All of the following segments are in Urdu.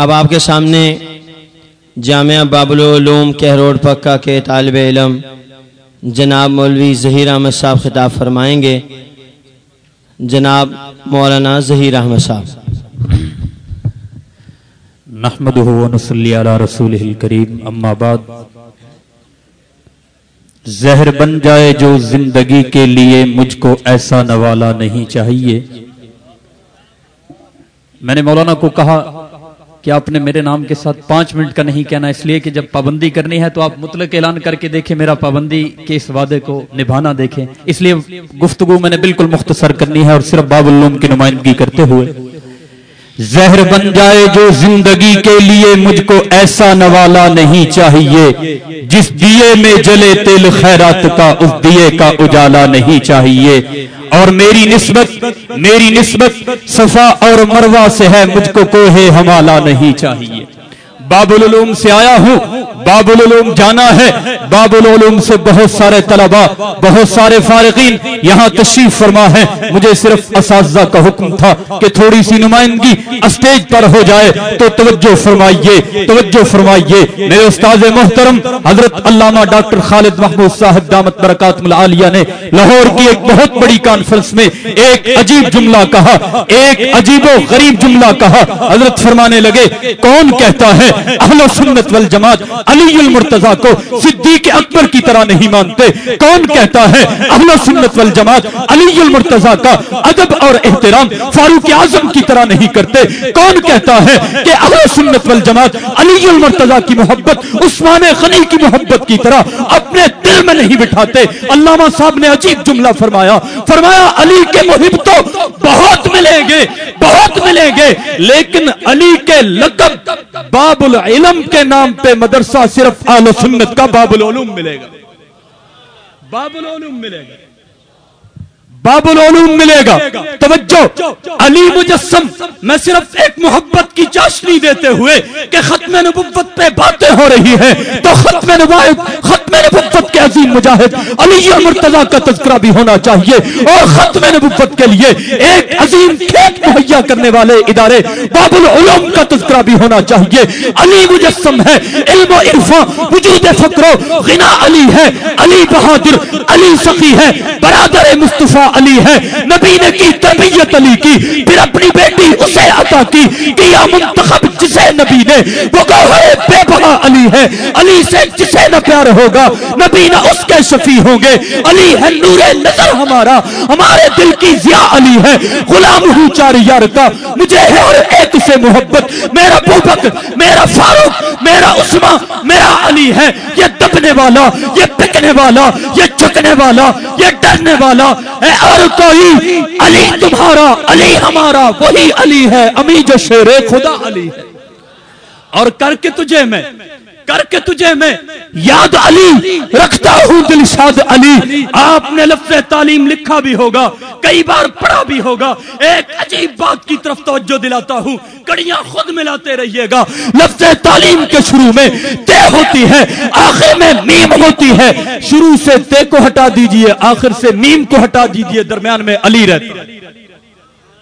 اب آپ کے سامنے جامعہ باب العلوم کے روڈ پکا کے طالب علم جناب مولوی ظہیر احمد صاحب خطاب فرمائیں گے۔ جناب مولانا ظہیر احمد صاحب۔ نحمده ونصلي على رسوله اما بعد۔ زہر بن جائے جو زندگی کے لیے مجھ کو ایسا نوالا نہیں چاہیے۔ میں نے مولانا کو کہا کہ آپ نے میرے نام کے ساتھ پانچ منٹ کا نہیں کہنا؟ اس لیے کہ جب پابندی کرنی ہے تو آپ مطلق اعلان کر کے دیکھیں، میرا پابندی کے اس وعدے کو نبھانا دیکھیں۔ اس لیے گفتگو میں نے بالکل مختصر کرنی ہے اور صرف باب العلوم کی نمائندگی کرتے ہوئے۔ زہر بن جائے جو زندگی کے لیے مجھ کو ایسا نوالا نہیں چاہیے، جس دیے میں جلے تل خیرات کا، اس دیے کا اجالا نہیں چاہیے۔ اور میری نسبت میری نسبت صفا اور مروا سے ہے، مجھ کو کوہ ہمالا نہیں چاہیے۔ باب العلوم سے آیا ہوں۔ باب العلوم جانا ہے۔ باب العلوم سے بہت سارے طلباء، بہت سارے فارقین یہاں تشریف فرما ہے۔ مجھے صرف اساتذہ کا حکم تھا کہ تھوڑی سی نمائندگی اسٹیج پر ہو جائے۔ تو توجہ فرمائیے توجہ فرمائیے۔ میرے استاد محترم، حضرت علامہ ڈاکٹر خالد محمود صاحب دامت برکات العالیہ نے لاہور کی ایک بہت بڑی کانفرنس میں ایک عجیب جملہ کہا، ایک عجیب و غریب جملہ کہا۔ حضرت فرمانے لگے، کون کہتا ہے، اہل سنت والجماعت علی المرتضی کو صدیق اکبر کی طرح نہیں مانتے۔ کون کہتا ہے اہل سنت والجماعت علی المرتضی کا ادب اور احترام فاروق اعظم کی طرح نہیں کرتے۔ کون کہتا ہے کہ اہل سنت والجماعت علی المرتضی کی محبت، عثمان غنی کی محبت کی طرح اپنے دل میں نہیں بٹھاتے۔ علامہ صاحب نے عجیب جملہ فرمایا۔ فرمایا، علی کے محب تو بہت ملیں گے، بہت ملیں گے، لیکن علی کے لقب باب العلم کے نام پہ مدرسہ صرف آل سنت کا باب العلوم ملے گا۔ باب العلوم ملے گا۔ باب العلوم ملے گا۔ توجہ علی مجسم میں صرف ایک محبت کی چاشنی دیتے ہوئے کہ ختم نبوت پہ باتیں ہو رہی ہیں۔ تو ختم نبوت ختم نبوت کے عظیم مجاہد علی مرتضی کا تذکرہ بھی ہونا چاہیے اور ختم نبوت کے لیے ایک عظیم کھیت مہیا کرنے والے ادارے باب العلوم کا تذکرہ بھی ہونا چاہیے۔ علی مجسم ہے، علم و عرفان وجود فکر و غنا علی ہے، علی بہادر، علی سخی ہے، برادر مصطفیٰ علی ہے، نبی نے کی تربیت علی کی، پھر اپنی بیٹی اسے عطا کی کیا منتخب جسے نبی نے، وہ گوہر بے بہا علی ہے۔ علی سے جسے نہ پیار ہوگا، نبی نہ اس کے شفیع ہوں گے۔ علی ہے نور نظر ہمارا، ہمارے دل کی ضیاء علی ہے۔ غلام ہوں چار یار کا، مجھے ہے اور ایک سے محبت۔ میرا بوبک میرا فاروق، میرا عثمان میرا علی ہے۔ یہ دبنے والا، یہ پکنے والا، یہ چکنے والا، یہ ڈرنے والا۔ ہے اور کوئی، علی تمہارا، علی ہمارا، وہی علی ہے امی جو شیر خدا علی ہے۔ اور کر کے تجھے میں، کر کے تجھے میں یاد علی رکھتا ہوں، دل شاد علی۔ آپ نے لفظ تعلیم لکھا بھی ہوگا، کئی بار پڑھا بھی ہوگا۔ ایک عجیب بات کی طرف توجہ دلاتا ہوں۔ کڑیاں خود ملاتے رہیے گا۔ لفظ تعلیم کے شروع میں تے ہوتی ہے، آخر میں میم ہوتی ہے۔ شروع سے تے کو ہٹا دیجیے، آخر سے میم کو ہٹا دیجیے، درمیان میں علی رہتا ہے۔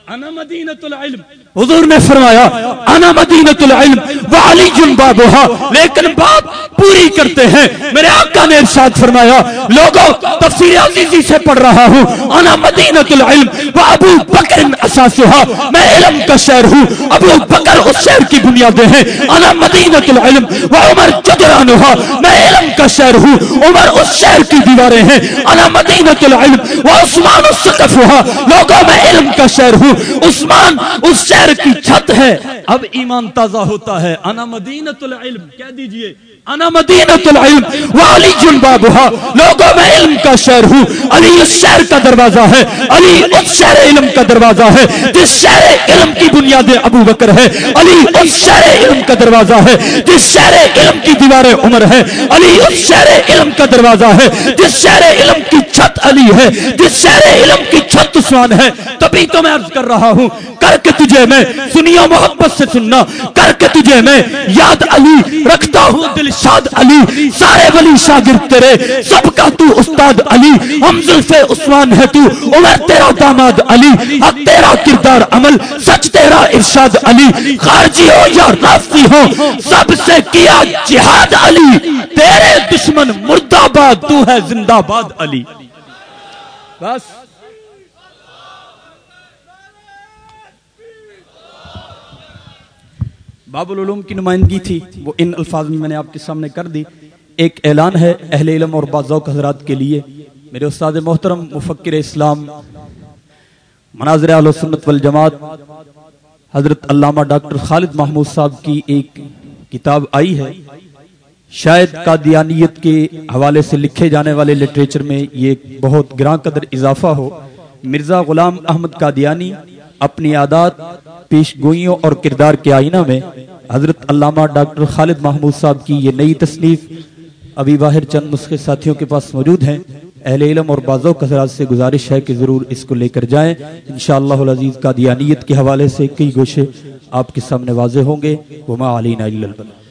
أنا مدينة العلم. حضور نے فرمایا، انا مدینت العلم وعلی جنبابہا لیکن بات پوری کرتے ہیں۔ میرے آقا نے ارشاد فرمایا، لوگوں، تفسیر عزیزی سے پڑھ رہا ہوں۔ انا مدینت العلم و ابو بکر اساسہا میں علم کا شہر ہوں۔ ابو بکر اس شہر کی بنیادیں ہیں۔ انا مدینت العلم و عمر جدرانہا میں علم کا شہر ہوں۔ عمر اس شہر کی دیواریں ہیں۔ انا مدینت العلم و عثمان السقفہا لوگوں، میں علم کا شہر ہوں۔ عثمان اس شہر کی چھت ہے۔ اب ایمان تازہ ہوتا ہے۔ انا مدینت العلم، کہہ دیجیے۔ انا مدینت العلم وعلی جنبابہا لوگوں میں علم کا شہر ہوں۔ علی اس شہر کا دروازہ ہے۔ علی اس شہر علم کا دروازہ ہے۔ جس شہر علم کی بنیاد ابو بکر ہے۔ علی اس شہر علم کا دروازہ ہے۔ جس شہر علم کی دیوار عمر ہے۔ علی اس شہر علم کا دروازہ ہے۔ جس شہر علم کی چھت علی ہے۔ جس شہر علم کی چھت عثمان ہے۔ تبھی تو میں عرض کر رہا ہوں۔ کر کے تجھے میں سنیو محبت سے سننا، کر کے تجھے میں یاد علی رکھتا ہوں، دل شاد علی، سارے ولی شاگرد تیرے، سب کا تو استاد علی، ہم زلف عثمان ہے تو، عمر تیرا داماد علی، حق تیرا کردار عمل، سچ تیرا ارشاد علی، خارجی ہو یا رافتی ہو، سب سے کیا جہاد علی، تیرے دشمن مردہ باد تو ہے زندہ باد علی۔ بس۔ باب العلوم کی نمائندگی تھی، وہ ان الفاظ میں میں نے آپ کے سامنے کر دی۔ ایک اعلان ہے اہل علم اور بازوق حضرات کے لیے۔ میرے استاد محترم، مفکر اسلام، مناظر اہل سنت والجماعت، حضرت علامہ ڈاکٹر خالد محمود صاحب کی ایک کتاب آئی ہے۔ شاید قادیانیت کے حوالے سے لکھے جانے والے لٹریچر میں یہ بہت گراں قدر اضافہ ہو۔ مرزا غلام احمد قادیانی اپنی عادات پیش گوئیوں اور کردار کے آئینہ میں حضرت علامہ ڈاکٹر خالد محمود صاحب کی یہ نئی تصنیف ابھی باہر چند نسخے ساتھیوں کے پاس موجود ہیں۔ اہل علم اور بازو حضرات سے گزارش ہے کہ ضرور اس کو لے کر جائیں۔ انشاءاللہ العزیز کا دیانیت کے حوالے سے کئی گوشے آپ کے سامنے واضح ہوں گے۔ وما علینہ اللہ